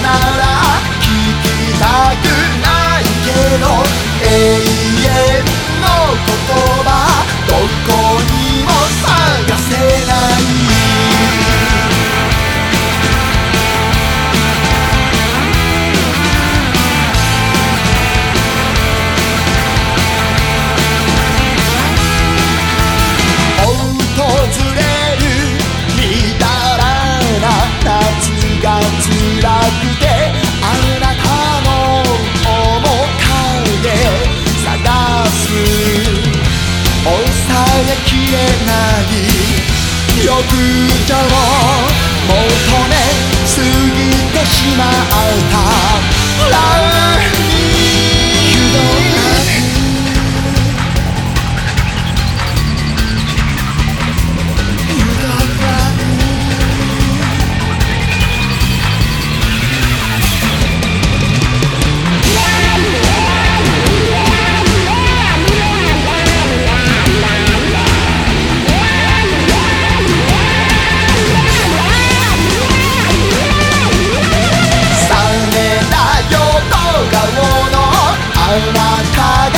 ならない欲し